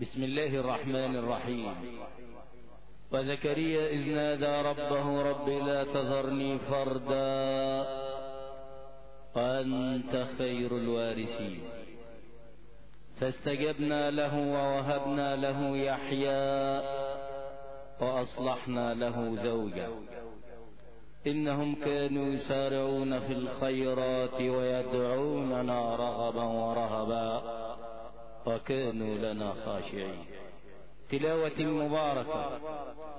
بسم الله الرحمن الرحيم. وزكريا إذ نادى ربه رب لا تذرني فردا. وأنت خير الوارثين. فاستجبنا له ووهبنا له يحيى. وأصلحنا له زوجا إنهم كانوا يسارعون في الخيرات ويدعوننا رغبا ورهبا. وكانوا لنا خاشعين. تلاوة مباركة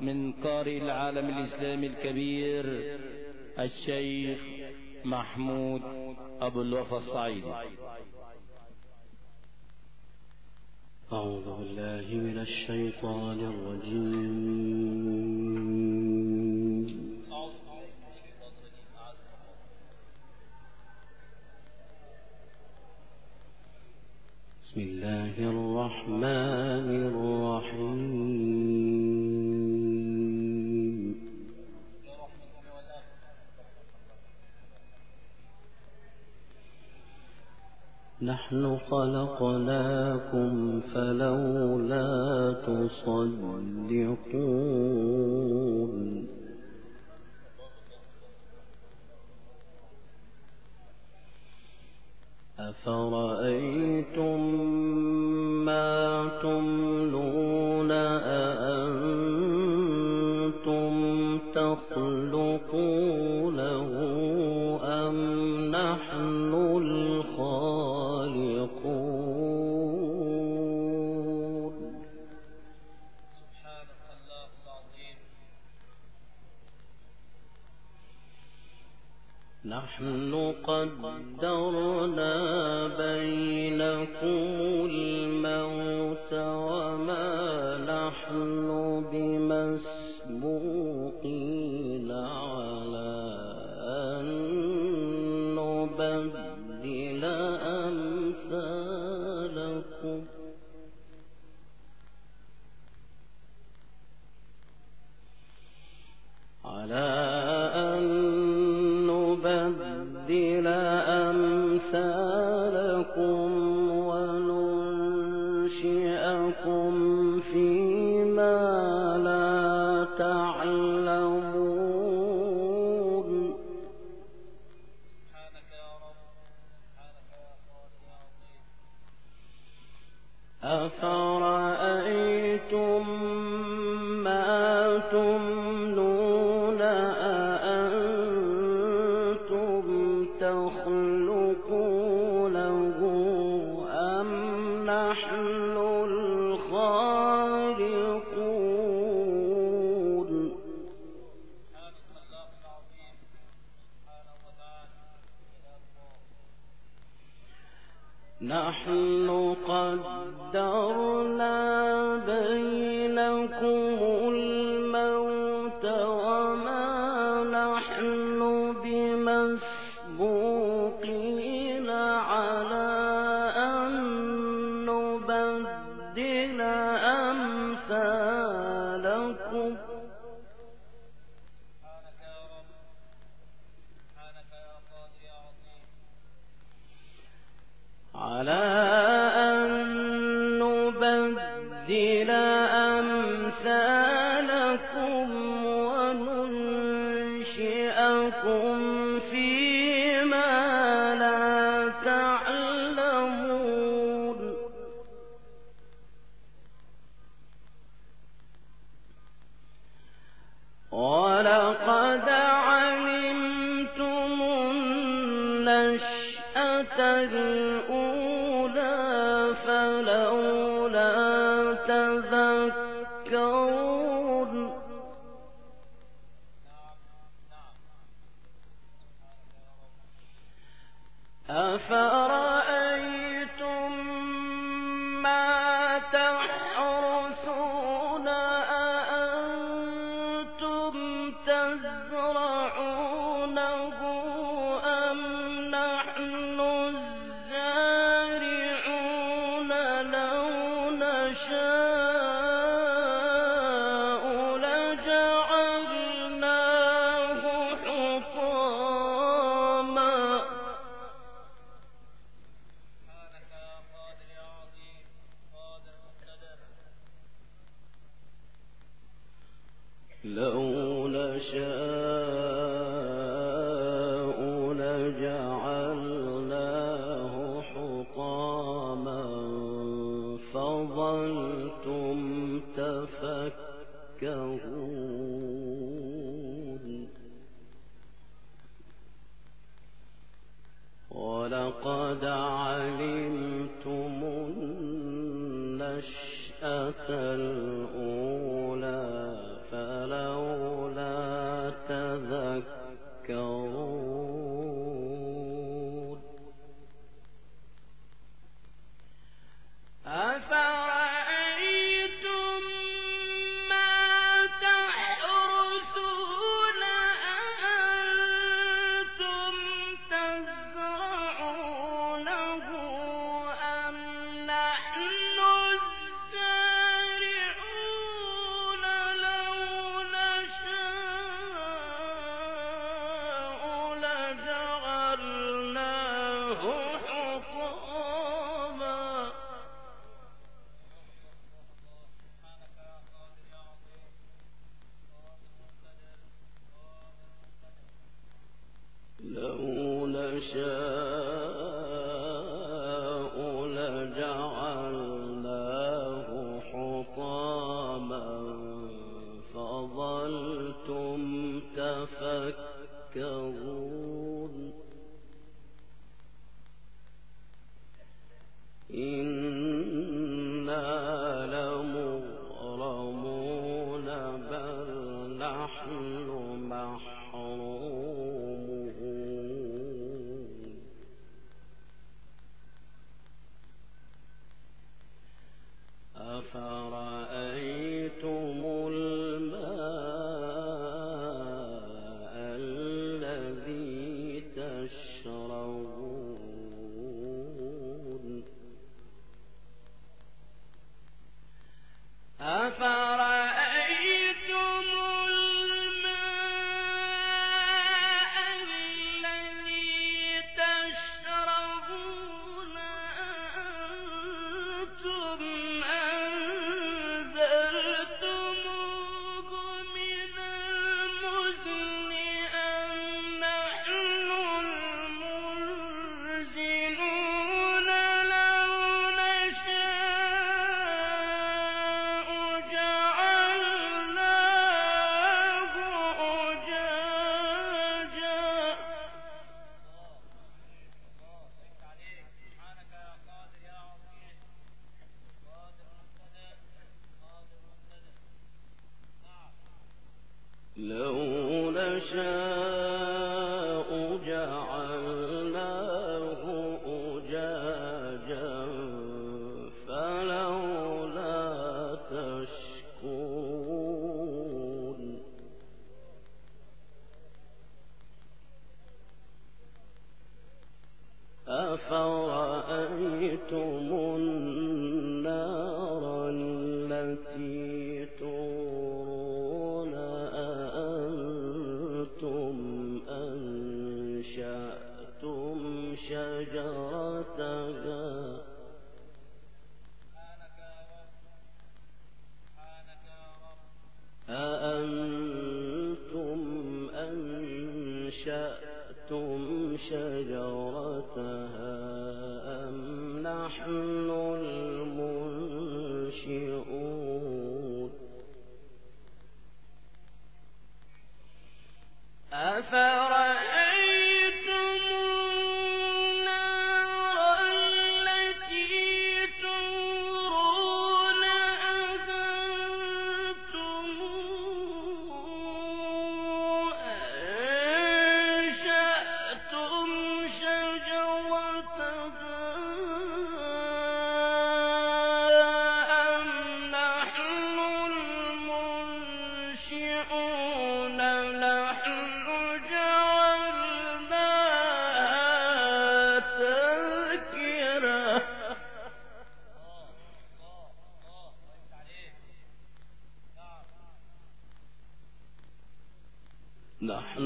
من قارئ العالم الإسلامي الكبير الشيخ محمود أبو الوفا الصعيدي. أعوذ بالله من الشيطان الرجيم. بسم الله الرحمن الرحيم. نحن خلقناكم فلولا تصدقون. أفرأيتم ما تملون أأنتم تخلقونه أم نحن الخالقون؟ سبحانك الله العظيم نحن قدرنا بينكم لا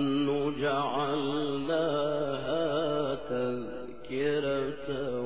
نحن جعلناها تذكرة.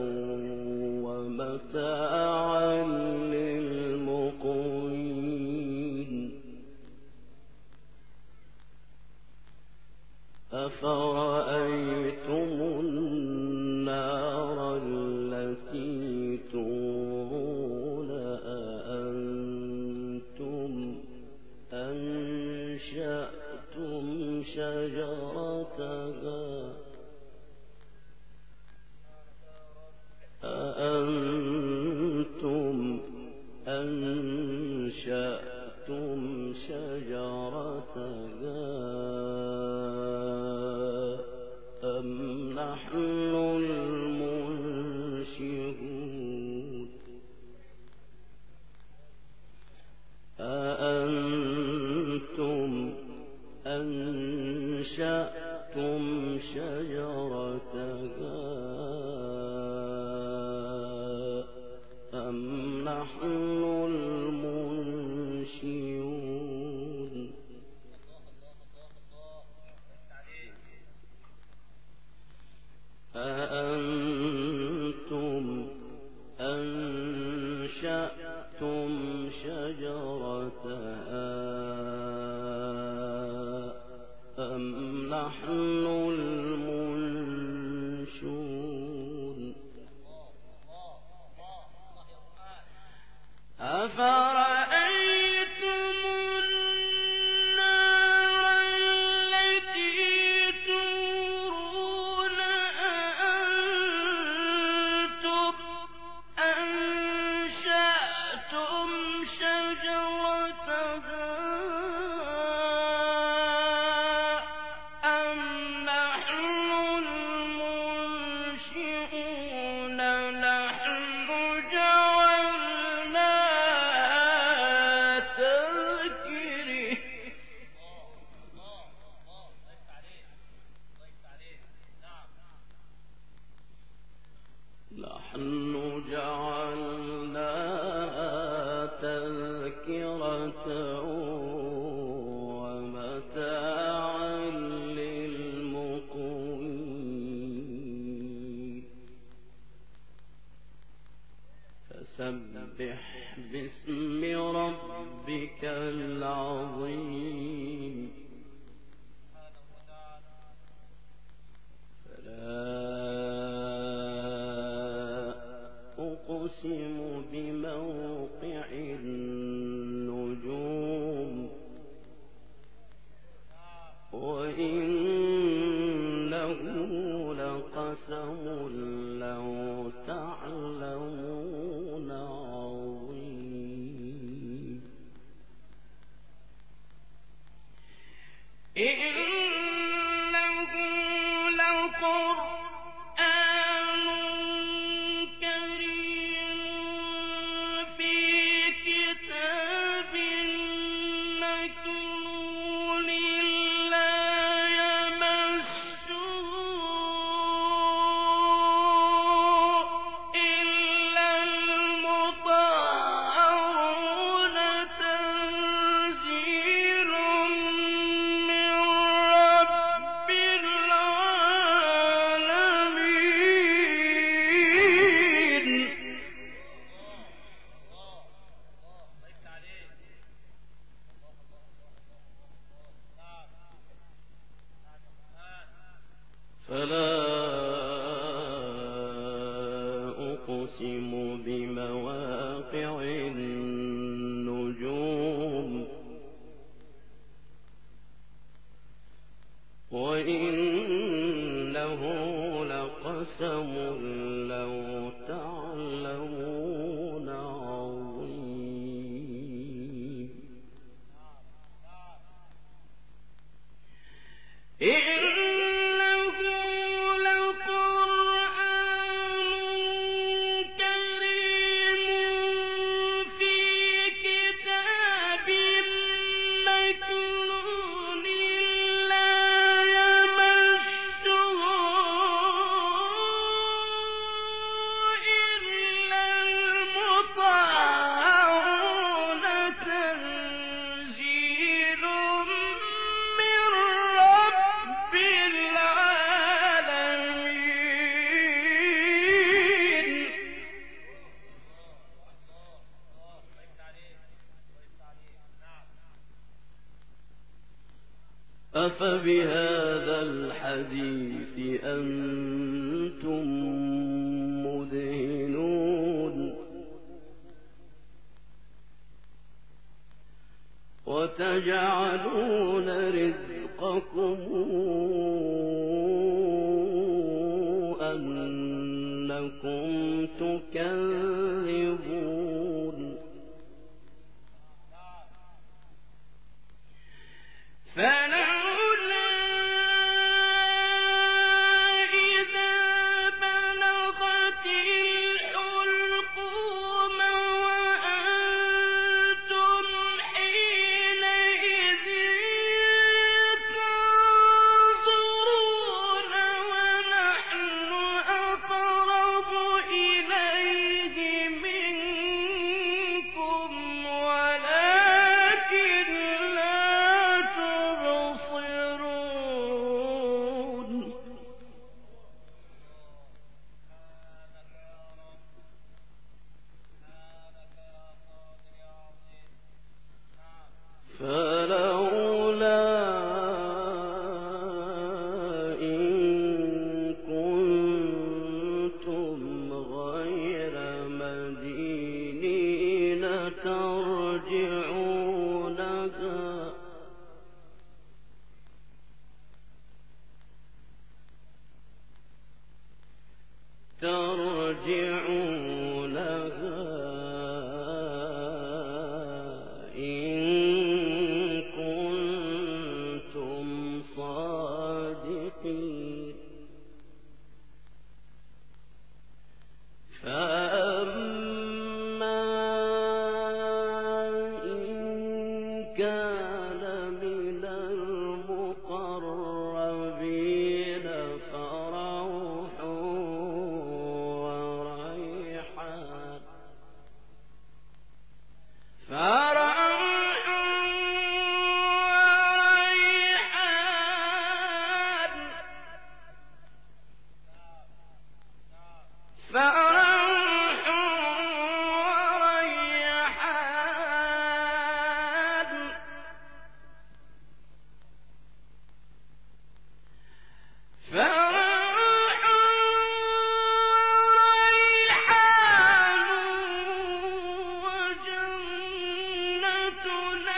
وجنة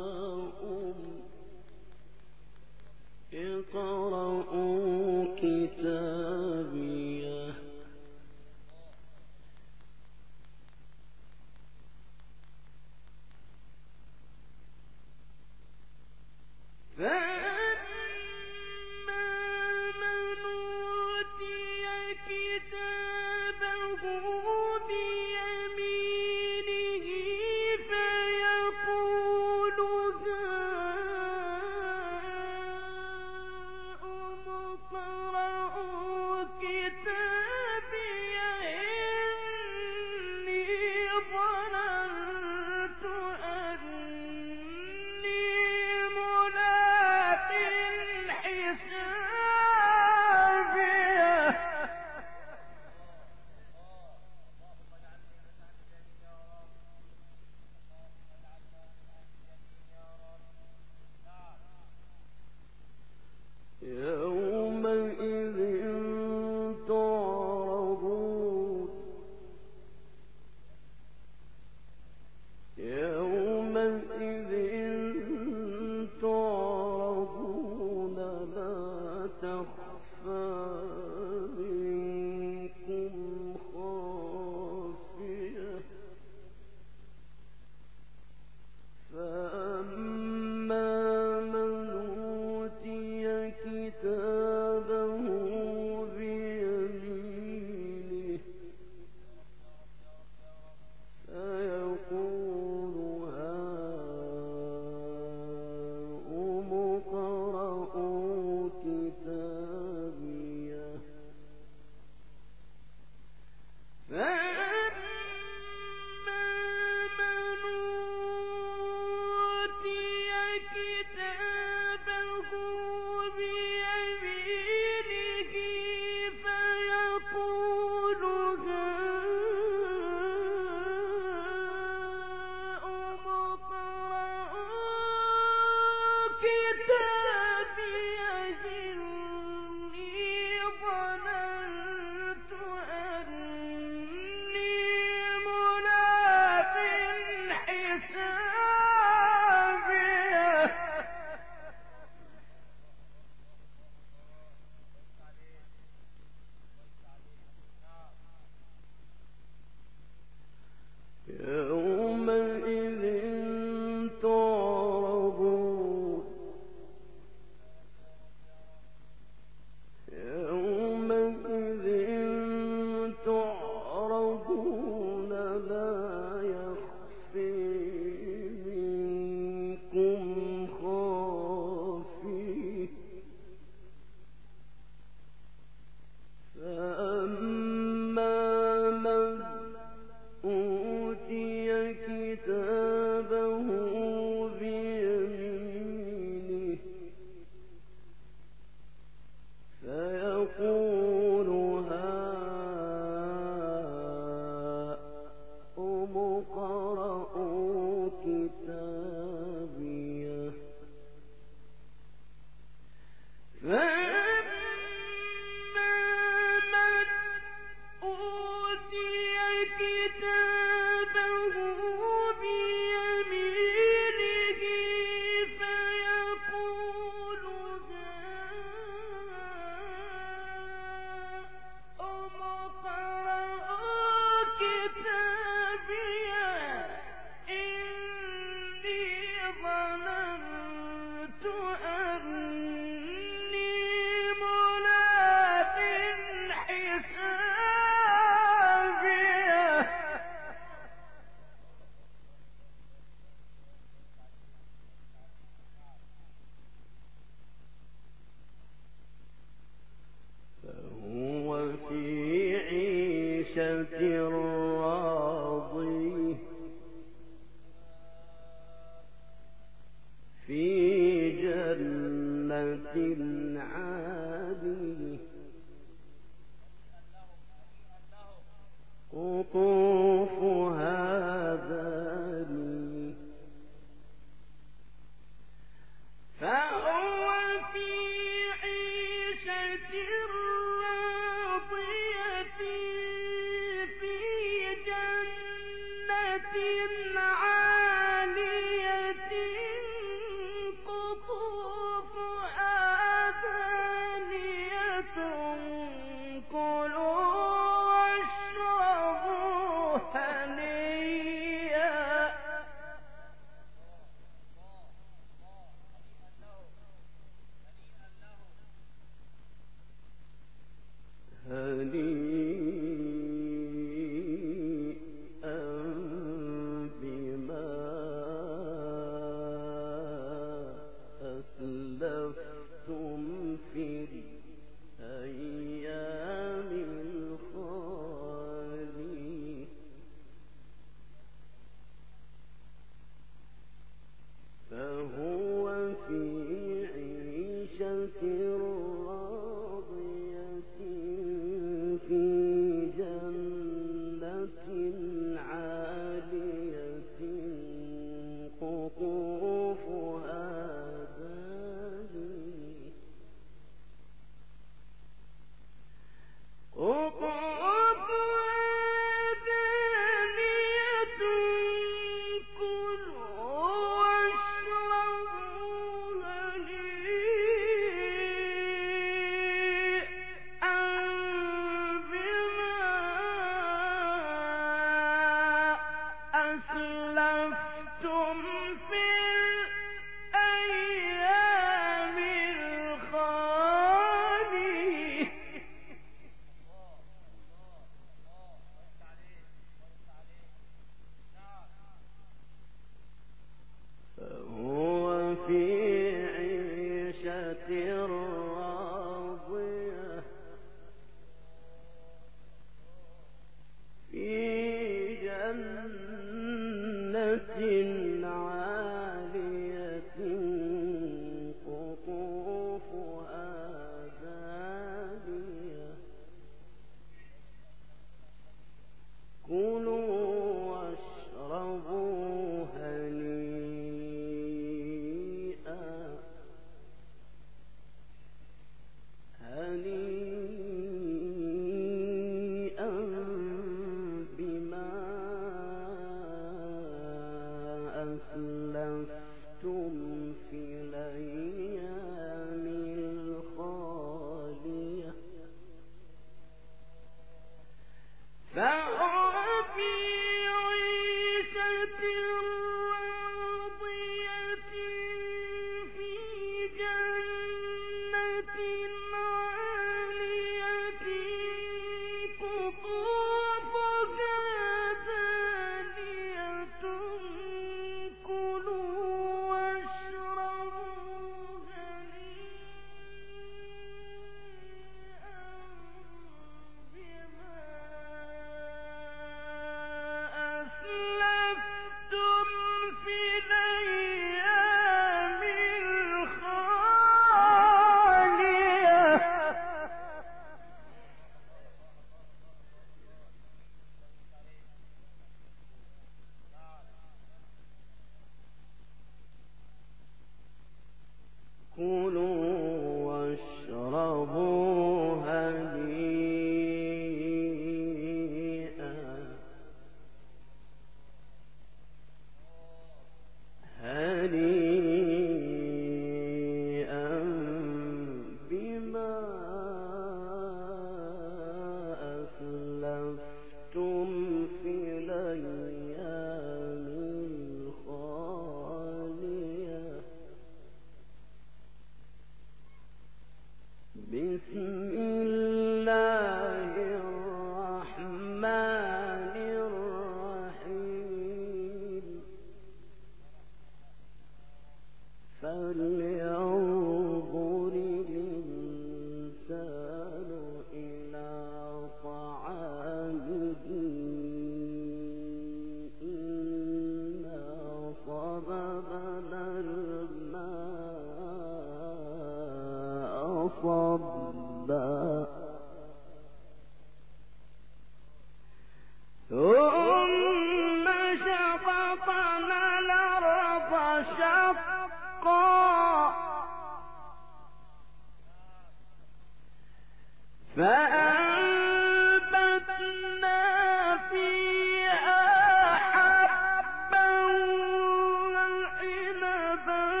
وعنبا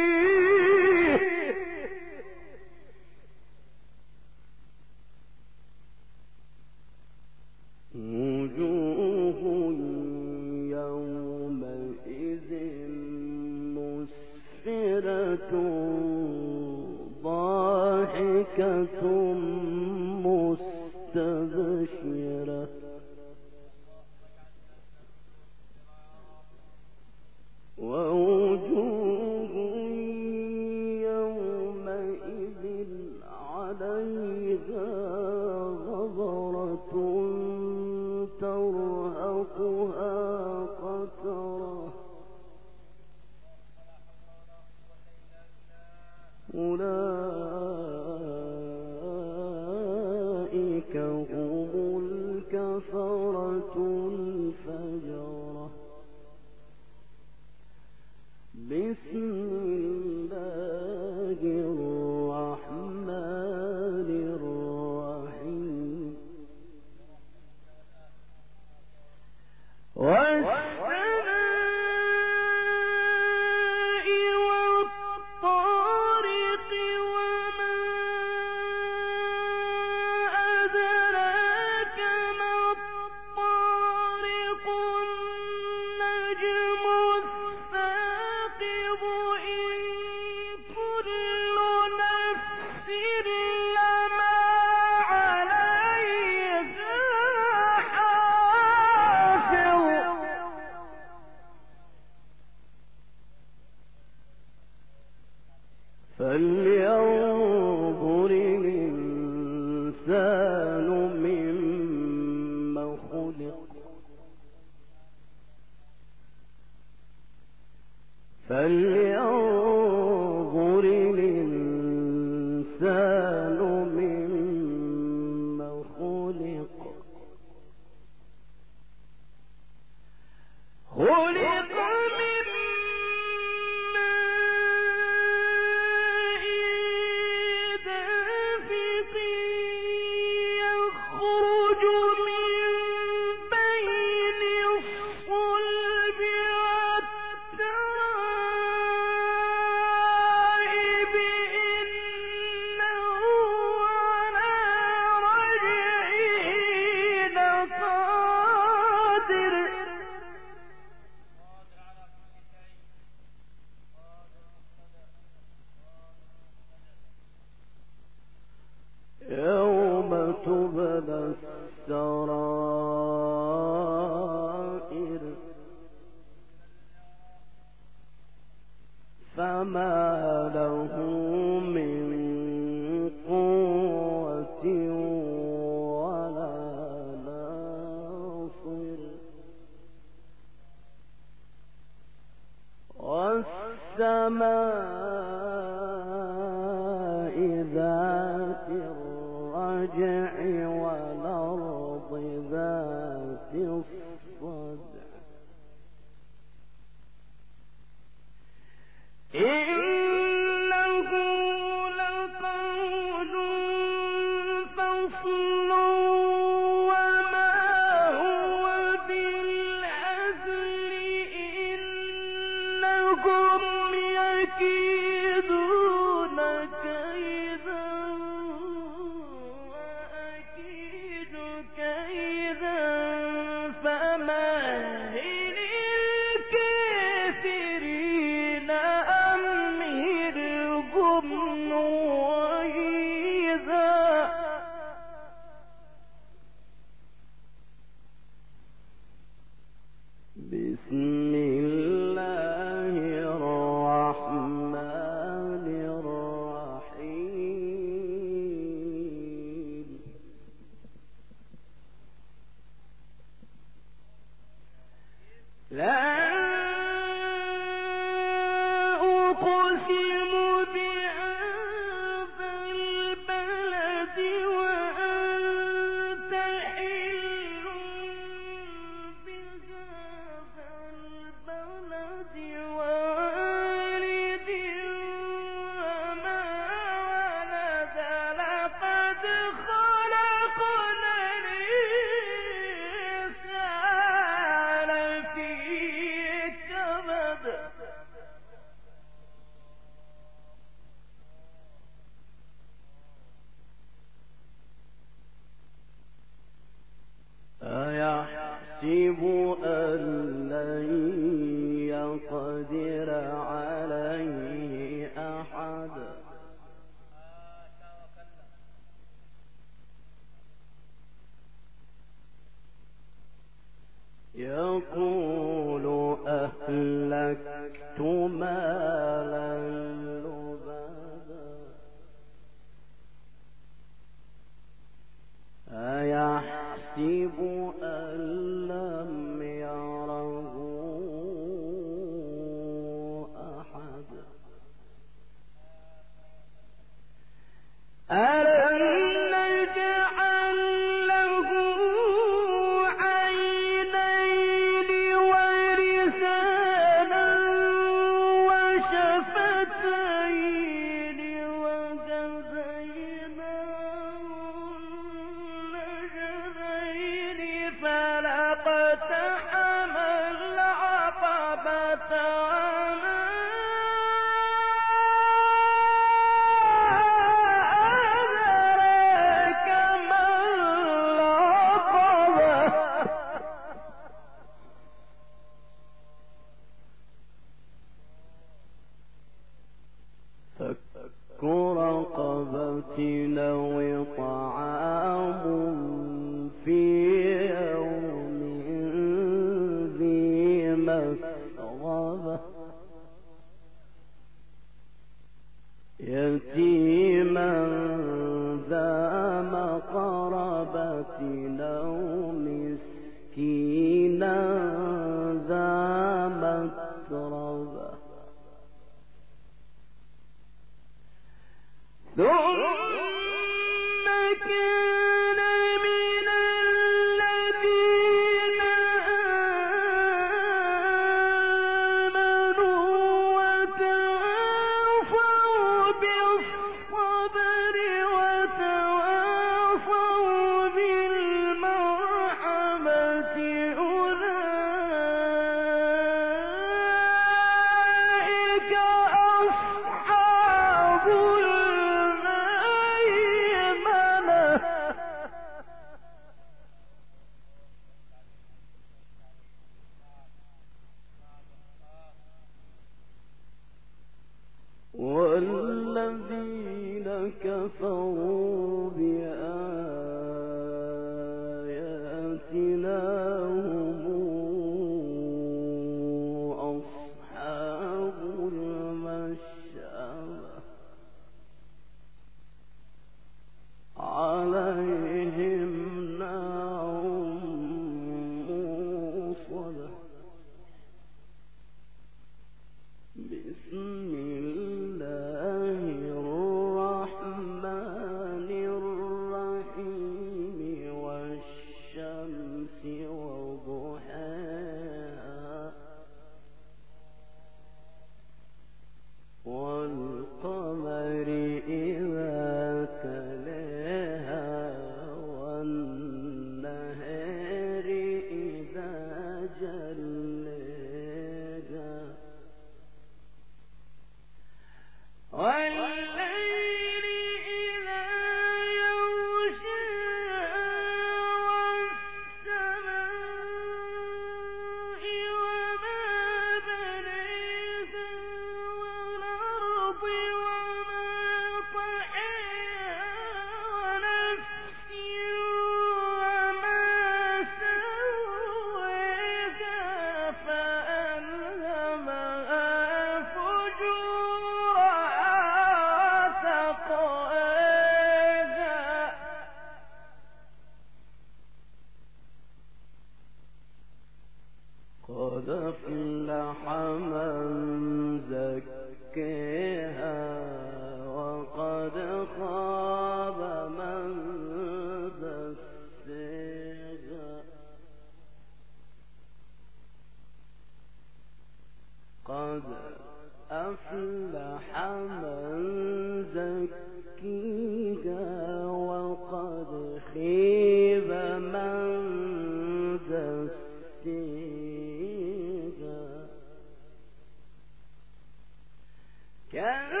Yeah.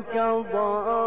كضاء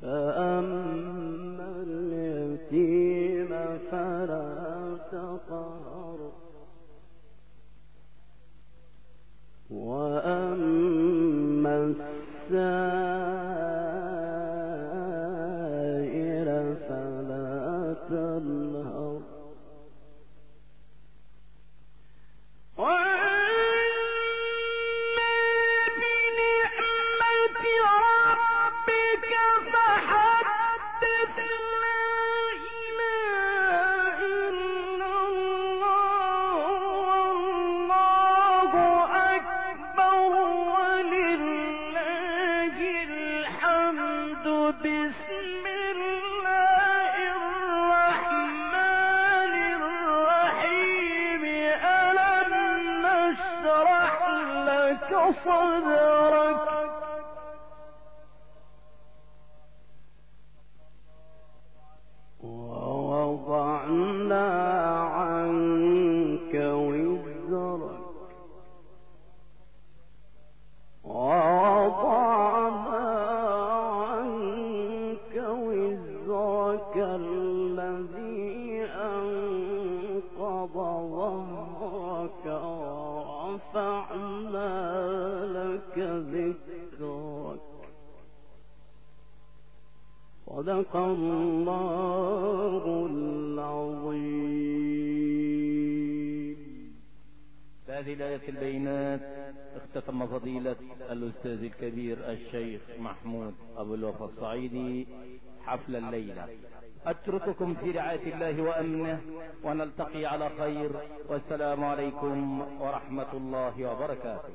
Uh, حفل الليلة. أترككم في رعاية الله وأمنه ونلتقي على خير. والسلام عليكم ورحمة الله وبركاته.